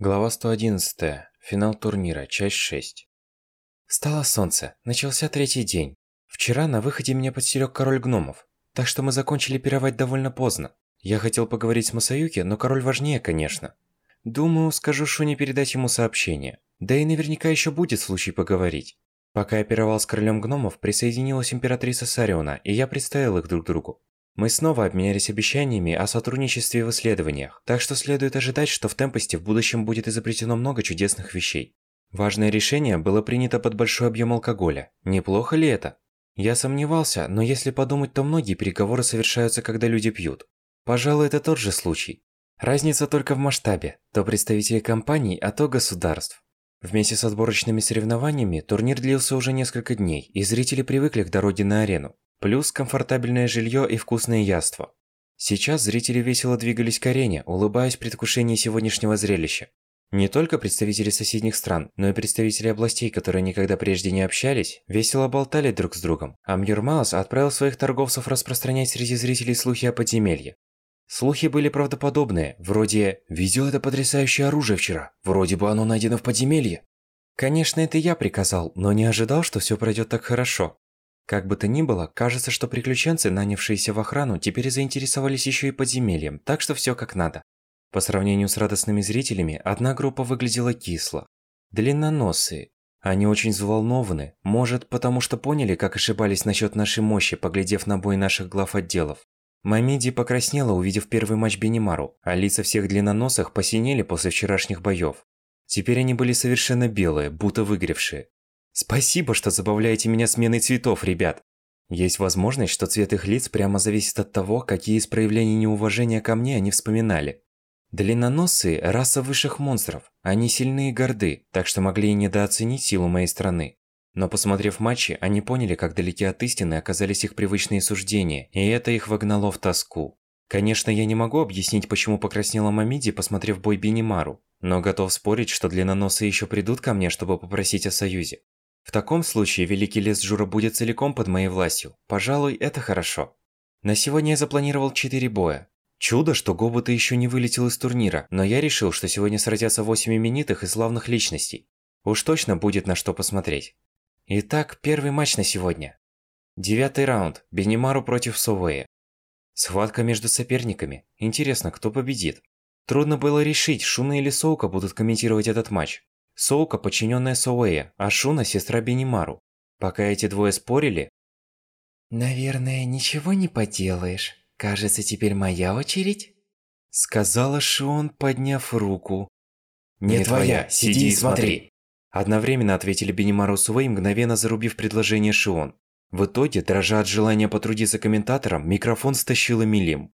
Глава 111. Финал турнира. Часть 6. Стало солнце. Начался третий день. Вчера на выходе меня подстерег король гномов. Так что мы закончили пировать довольно поздно. Я хотел поговорить с Масаюки, но король важнее, конечно. Думаю, скажу Шуне передать ему сообщение. Да и наверняка еще будет случай поговорить. Пока я пировал с королем гномов, присоединилась императрица Сариона, и я представил их друг другу. Мы снова обменялись обещаниями о сотрудничестве в исследованиях, так что следует ожидать, что в Темпосте в будущем будет изобретено много чудесных вещей. Важное решение было принято под большой объем алкоголя. Неплохо ли это? Я сомневался, но если подумать, то многие переговоры совершаются, когда люди пьют. Пожалуй, это тот же случай. Разница только в масштабе. То представители компаний, а то государств. Вместе с отборочными соревнованиями турнир длился уже несколько дней, и зрители привыкли к дороге на арену. Плюс комфортабельное жилье и вкусные яства. Сейчас зрители весело двигались к арене, улыбаясь в предвкушении сегодняшнего зрелища. Не только представители соседних стран, но и представители областей, которые никогда прежде не общались, весело болтали друг с другом, а Мьюрмаус отправил своих торговцев распространять среди зрителей слухи о подземелье. Слухи были правдоподобные, вроде «Видел это потрясающее оружие вчера, вроде бы оно найдено в подземелье». Конечно, это я приказал, но не ожидал, что все пройдет так хорошо. Как бы то ни было, кажется, что приключенцы, нанявшиеся в охрану, теперь заинтересовались еще и подземельем, так что все как надо. По сравнению с радостными зрителями, одна группа выглядела кисло. Длинноносые. Они очень взволнованы, может, потому что поняли, как ошибались насчет нашей мощи, поглядев на бой наших глав отделов. Мамиди покраснела, увидев первый матч Бенимару, а лица всех длинноносых посинели после вчерашних боев. Теперь они были совершенно белые, будто выгоревшие. Спасибо, что забавляете меня сменой цветов, ребят. Есть возможность, что цвет их лиц прямо зависит от того, какие из проявлений неуважения ко мне они вспоминали. Длинноносые – раса высших монстров. Они сильны и горды, так что могли и недооценить силу моей страны. Но посмотрев матчи, они поняли, как далеки от истины оказались их привычные суждения, и это их вогнало в тоску. Конечно, я не могу объяснить, почему покраснела Мамиди, посмотрев бой Бинимару, но готов спорить, что длинноносые еще придут ко мне, чтобы попросить о союзе. В таком случае Великий Лес Жура будет целиком под моей властью. Пожалуй, это хорошо. На сегодня я запланировал 4 боя. Чудо, что Гобота еще не вылетел из турнира, но я решил, что сегодня сразятся 8 именитых и славных личностей. Уж точно будет на что посмотреть. Итак, первый матч на сегодня. Девятый раунд. Бенимару против Совея. Схватка между соперниками. Интересно, кто победит? Трудно было решить, Шуна или Соука будут комментировать этот матч. Соука – подчиненная Соуэя, а Шуна – сестра Бенимару. Пока эти двое спорили... «Наверное, ничего не поделаешь. Кажется, теперь моя очередь?» Сказала Шион, подняв руку. «Не, Не твоя, сиди и смотри!» Одновременно ответили Бенимару Суэй, мгновенно зарубив предложение Шион. В итоге, дрожа от желания потрудиться комментатором, микрофон стащила Милим.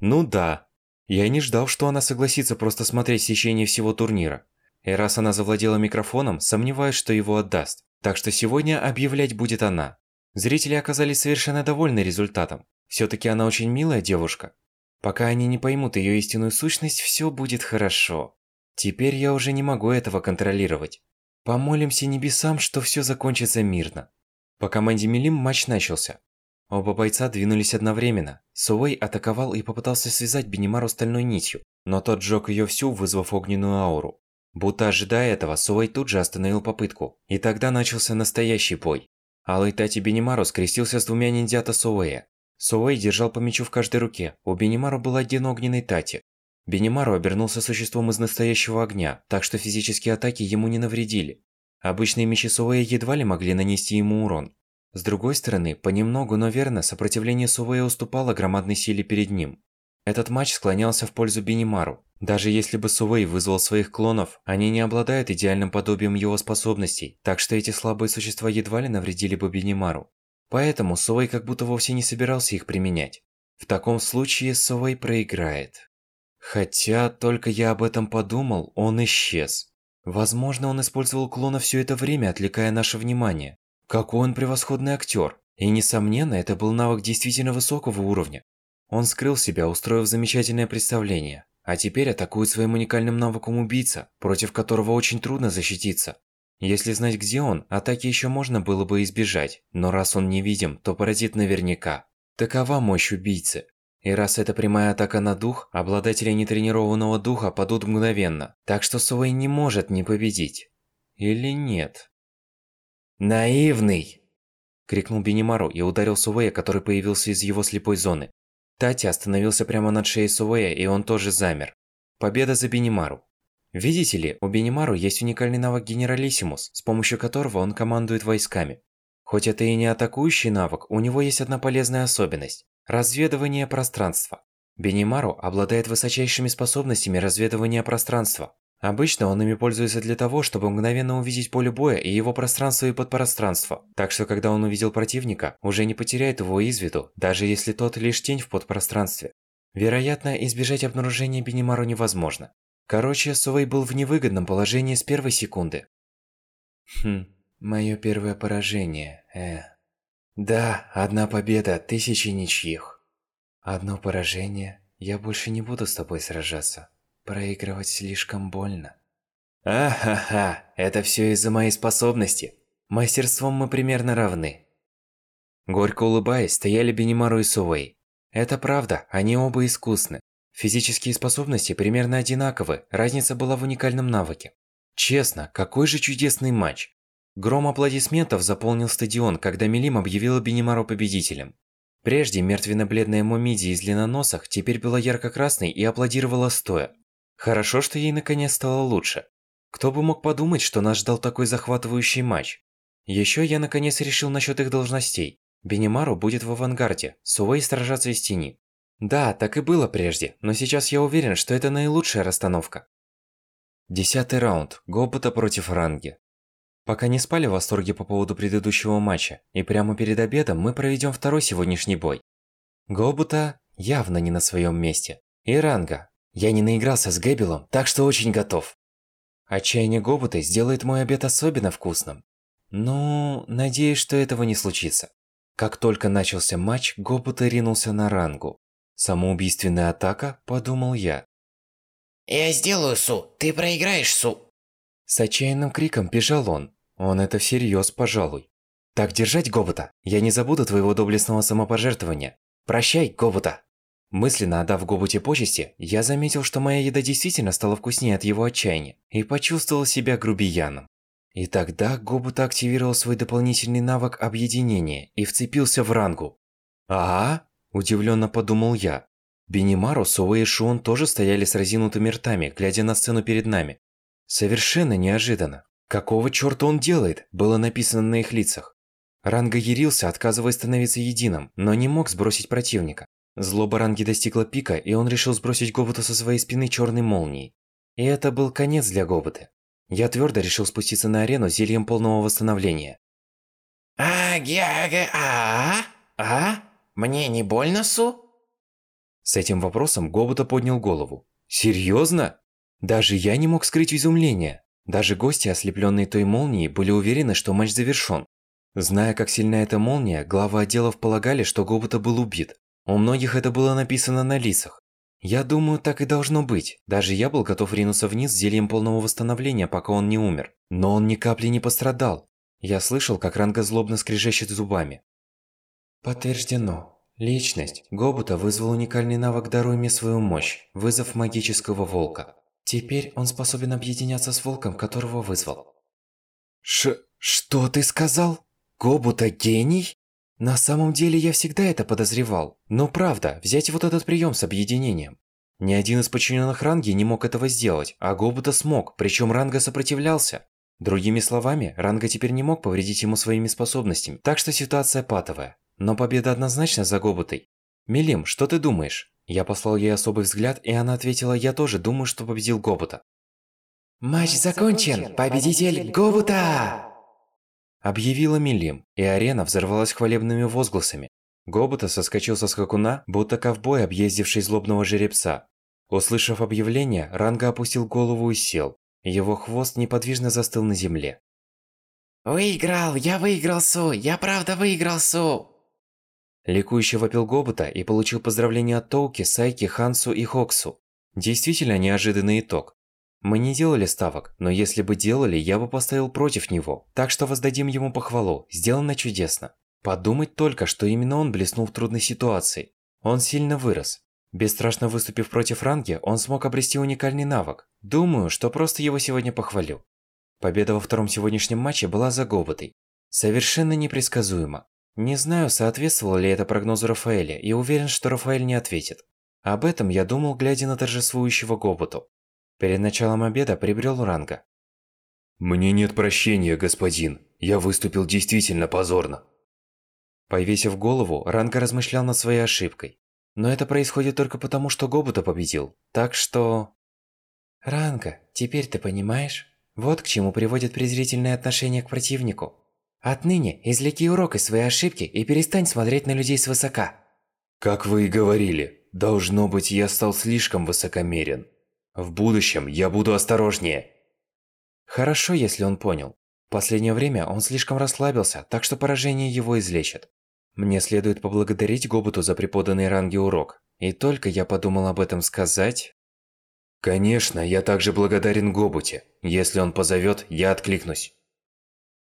Ну да. Я не ждал, что она согласится просто смотреть в течение всего турнира. И раз она завладела микрофоном, сомневаюсь, что его отдаст. Так что сегодня объявлять будет она. Зрители оказались совершенно довольны результатом. Всё-таки она очень милая девушка. Пока они не поймут её истинную сущность, всё будет хорошо. Теперь я уже не могу этого контролировать. Помолимся небесам, что всё закончится мирно. По команде Милим матч начался. Оба бойца двинулись одновременно. Суэй атаковал и попытался связать Бенимару стальной нитью, но тот сжёг её всю, вызвав огненную ауру. Будто ожидая этого, Суэй тут же остановил попытку. И тогда начался настоящий бой. Алый Тати Бенимару скрестился с двумя ниндзята Суэя. Суэй держал по мечу в каждой руке. У Бенимару был один огненный Тати. Бенимару обернулся существом из настоящего огня, так что физические атаки ему не навредили. Обычные мечи Суэя едва ли могли нанести ему урон. С другой стороны, понемногу, но верно, сопротивление Суэя уступало громадной силе перед ним. Этот матч склонялся в пользу Бенимару. Даже если бы Сувей вызвал своих клонов, они не обладают идеальным подобием его способностей, так что эти слабые существа едва ли навредили бы Бенимару. Поэтому Сувей как будто вовсе не собирался их применять. В таком случае Сувей проиграет. Хотя, только я об этом подумал, он исчез. Возможно, он использовал клона все это время, отвлекая наше внимание. Какой он превосходный актер. И, несомненно, это был навык действительно высокого уровня. Он скрыл себя, устроив замечательное представление, а теперь атакует своим уникальным навыком убийца, против которого очень трудно защититься. Если знать, где он, атаки еще можно было бы избежать, но раз он невидим, то поразит наверняка. Такова мощь убийцы. И раз это прямая атака на дух, обладатели нетренированного духа падут мгновенно, так что Суэй не может не победить. Или нет? «Наивный!» – крикнул Бенимару и ударил Суэя, который появился из его слепой зоны. Тати остановился прямо над шеей Суэя, и он тоже замер. Победа за Бенимару. Видите ли, у Бенимару есть уникальный навык Генералиссимус, с помощью которого он командует войсками. Хоть это и не атакующий навык, у него есть одна полезная особенность – разведывание пространства. Бенимару обладает высочайшими способностями разведывания пространства. Обычно он ими пользуется для того, чтобы мгновенно увидеть поле боя и его пространство и подпространство. Так что когда он увидел противника, уже не потеряет его из виду, даже если тот лишь тень в подпространстве. Вероятно, избежать обнаружения Бенимару невозможно. Короче, Сувей был в невыгодном положении с первой секунды. Хм, мое первое поражение, э. Да, одна победа, тысячи ничьих. Одно поражение, я больше не буду с тобой сражаться. Проигрывать слишком больно. Ахаха, это все из-за моей способности. Мастерством мы примерно равны. Горько улыбаясь, стояли Бенимару и Сувей. Это правда, они оба искусны. Физические способности примерно одинаковы, разница была в уникальном навыке. Честно, какой же чудесный матч. Гром аплодисментов заполнил стадион, когда Милим объявила Бенимару победителем. Прежде мертвенно-бледная Момиди из длинноносах теперь была ярко-красной и аплодировала стоя. Хорошо, что ей наконец стало лучше. Кто бы мог подумать, что нас ждал такой захватывающий матч. Еще я наконец решил насчет их должностей. Бенимару будет в авангарде, Суэй сражаться из тени. Да, так и было прежде, но сейчас я уверен, что это наилучшая расстановка. Десятый раунд. Гобота против Ранги. Пока не спали в восторге по поводу предыдущего матча, и прямо перед обедом мы проведем второй сегодняшний бой. Гобута явно не на своем месте. И Ранга. Я не наигрался с Гэбилом, так что очень готов. Отчаяние Гобута сделает мой обед особенно вкусным. Ну, надеюсь, что этого не случится. Как только начался матч, Гобута ринулся на Рангу. Самоубийственная атака, подумал я. Я сделаю, Су. Ты проиграешь, Су. С отчаянным криком бежал он. Он это всерьез, пожалуй. Так держать, Гобота. Я не забуду твоего доблестного самопожертвования. Прощай, Гобота. Мысленно отдав Гобуте почести, я заметил, что моя еда действительно стала вкуснее от его отчаяния, и почувствовал себя грубияном. И тогда Гобута активировал свой дополнительный навык объединения и вцепился в рангу. «А?» Удивленно подумал я. Бенимару, Суэ и Шуон тоже стояли с разинутыми ртами, глядя на сцену перед нами. Совершенно неожиданно. Какого чёрта он делает, было написано на их лицах. Ранга ярился, отказываясь становиться единым, но не мог сбросить противника. Злоба Ранги достигла пика, и он решил сбросить Гобота со своей спины черной молнией. И это был конец для Гобота. Я твердо решил спуститься на арену зельем полного восстановления. А-га-га-а? А? Мне не больно, Су? С этим вопросом Гобота поднял голову. Серьезно? Даже я не мог скрыть изумление. Даже гости, ослепленные той молнией, были уверены, что матч завершен. Зная, как сильна эта молния, главы отделов полагали, что Гобота был убит. У многих это было написано на лицах. Я думаю, так и должно быть. Даже я был готов ринуться вниз с зельем полного восстановления, пока он не умер. Но он ни капли не пострадал. Я слышал, как Ранга злобно скрежещет зубами. Подтверждено. Личность. Гобута вызвал уникальный навык «Даруй свою мощь», вызов магического волка. Теперь он способен объединяться с волком, которого вызвал. Ш... что ты сказал? Гобута гений? На самом деле я всегда это подозревал. Но правда, взять вот этот прием с объединением. Ни один из подчиненных Ранги не мог этого сделать, а Гобута смог, причем Ранга сопротивлялся. Другими словами, Ранга теперь не мог повредить ему своими способностями, так что ситуация патовая. Но победа однозначно за Гобутой. Милим, что ты думаешь? Я послал ей особый взгляд, и она ответила, я тоже думаю, что победил Гобута. Матч закончен! Победитель Гобута! Объявила Милим, и арена взорвалась хвалебными возгласами. Гобута соскочил со скакуна, будто ковбой, объездивший злобного жеребца. Услышав объявление, Ранга опустил голову и сел. Его хвост неподвижно застыл на земле. «Выиграл! Я выиграл, Су! Я правда выиграл, Су!» Ликующе вопил Гобота и получил поздравления от Тоуки, Сайки, Хансу и Хоксу. Действительно неожиданный итог. Мы не делали ставок, но если бы делали, я бы поставил против него. Так что воздадим ему похвалу, сделано чудесно. Подумать только, что именно он блеснул в трудной ситуации. Он сильно вырос. Бесстрашно выступив против Ранги, он смог обрести уникальный навык. Думаю, что просто его сегодня похвалю. Победа во втором сегодняшнем матче была за Гоботой. Совершенно непредсказуемо. Не знаю, соответствовало ли это прогнозу Рафаэля, и уверен, что Рафаэль не ответит. Об этом я думал, глядя на торжествующего Гоботу. Перед началом обеда прибрел Ранга. «Мне нет прощения, господин. Я выступил действительно позорно». Повесив голову, Ранга размышлял над своей ошибкой. Но это происходит только потому, что Гобута победил. Так что... Ранга, теперь ты понимаешь? Вот к чему приводит презрительное отношение к противнику. Отныне извлеки урок из своей ошибки и перестань смотреть на людей свысока. Как вы и говорили, должно быть, я стал слишком высокомерен. В будущем я буду осторожнее. Хорошо, если он понял. В последнее время он слишком расслабился, так что поражение его излечит. Мне следует поблагодарить Гобуту за преподанный ранги урок. И только я подумал об этом сказать... Конечно, я также благодарен Гобуте. Если он позовет, я откликнусь.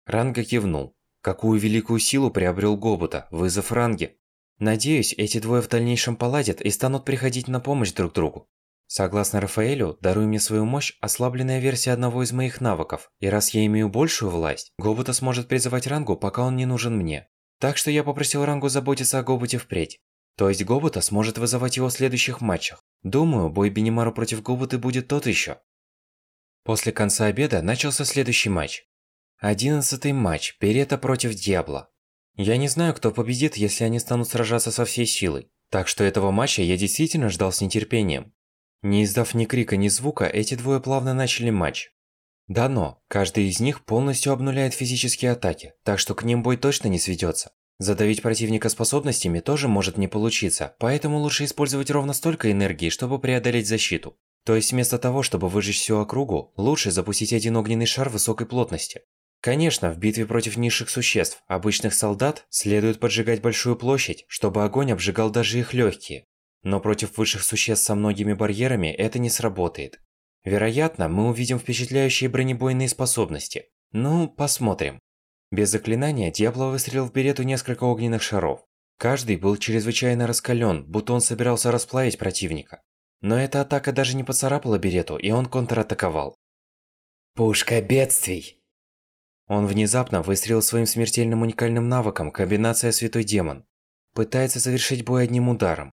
Ранга кивнул. Какую великую силу приобрел Гобута, вызов Ранги. Надеюсь, эти двое в дальнейшем поладят и станут приходить на помощь друг другу. Согласно Рафаэлю, даруй мне свою мощь ослабленная версия одного из моих навыков, и раз я имею большую власть, Гобута сможет призывать Рангу, пока он не нужен мне. Так что я попросил Рангу заботиться о Гобуте впредь. То есть Гобута сможет вызывать его в следующих матчах. Думаю, бой Бенимару против Гобуты будет тот еще. После конца обеда начался следующий матч. Одиннадцатый матч Перета против Диабло. Я не знаю, кто победит, если они станут сражаться со всей силой. Так что этого матча я действительно ждал с нетерпением. Не издав ни крика, ни звука, эти двое плавно начали матч. Дано, каждый из них полностью обнуляет физические атаки, так что к ним бой точно не сведется. Задавить противника способностями тоже может не получиться, поэтому лучше использовать ровно столько энергии, чтобы преодолеть защиту. То есть вместо того, чтобы выжечь всю округу, лучше запустить один огненный шар высокой плотности. Конечно, в битве против низших существ, обычных солдат, следует поджигать большую площадь, чтобы огонь обжигал даже их легкие. Но против высших существ со многими барьерами это не сработает. Вероятно, мы увидим впечатляющие бронебойные способности. Ну, посмотрим. Без заклинания Диабло выстрелил в Берету несколько огненных шаров. Каждый был чрезвычайно раскален, будто он собирался расплавить противника. Но эта атака даже не поцарапала Берету, и он контратаковал. Пушка бедствий! Он внезапно выстрелил своим смертельным уникальным навыком комбинация Святой Демон. Пытается завершить бой одним ударом.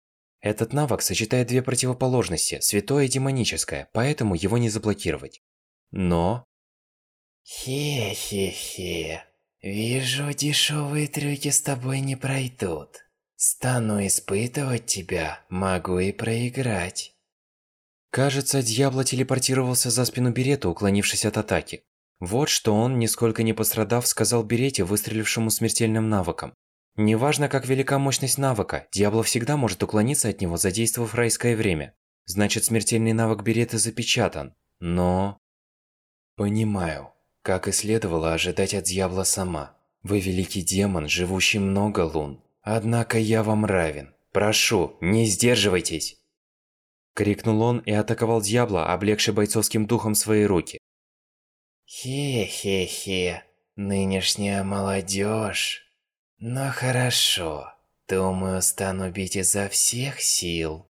Этот навык сочетает две противоположности, святое и демоническое, поэтому его не заблокировать. Но... Хе-хе-хе. Вижу, дешевые трюки с тобой не пройдут. Стану испытывать тебя, могу и проиграть. Кажется, Дьябло телепортировался за спину Берета, уклонившись от атаки. Вот что он, нисколько не пострадав, сказал Берете, выстрелившему смертельным навыком. Неважно, как велика мощность навыка, Диабло всегда может уклониться от него, задействовав райское время. Значит, смертельный навык Берета запечатан. Но... Понимаю. Как и следовало ожидать от Дьявола сама. Вы великий демон, живущий много лун. Однако я вам равен. Прошу, не сдерживайтесь. Крикнул он и атаковал Дьявола, облегший бойцовским духом свои руки. Хе-хе-хе. Нынешняя молодежь. Но хорошо. Думаю, стану бить изо всех сил.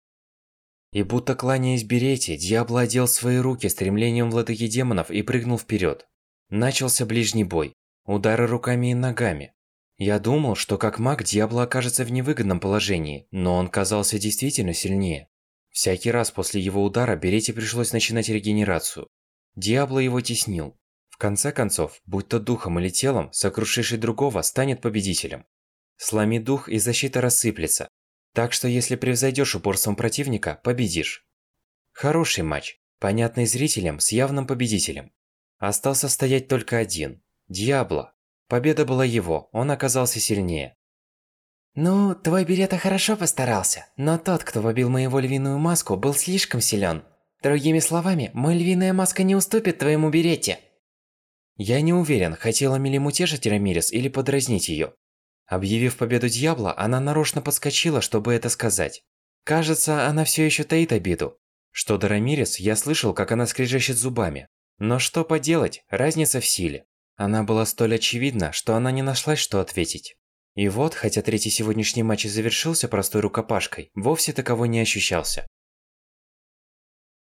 И будто кланяясь Берете, Дьябло одел свои руки стремлением владыки демонов и прыгнул вперед. Начался ближний бой. Удары руками и ногами. Я думал, что как маг Дьябло окажется в невыгодном положении, но он казался действительно сильнее. Всякий раз после его удара Берете пришлось начинать регенерацию. Диабло его теснил конце концов, будь то духом или телом, сокрушивший другого станет победителем. Сломи дух и защита рассыплется. Так что если превзойдешь упорством противника, победишь. Хороший матч, понятный зрителям с явным победителем. Остался стоять только один – Диабло. Победа была его, он оказался сильнее. Ну, твой Берета хорошо постарался, но тот, кто побил моего львиную маску, был слишком силен. Другими словами, мой львиная маска не уступит твоему Берете. Я не уверен, хотела Милим утешить Рамирес или подразнить ее. Объявив победу Дьябла, она нарочно подскочила, чтобы это сказать. Кажется, она все еще таит обиду. Что до Рамирес, я слышал, как она скрежещет зубами. Но что поделать, разница в силе. Она была столь очевидна, что она не нашлась, что ответить. И вот, хотя третий сегодняшний матч и завершился простой рукопашкой, вовсе таковой не ощущался.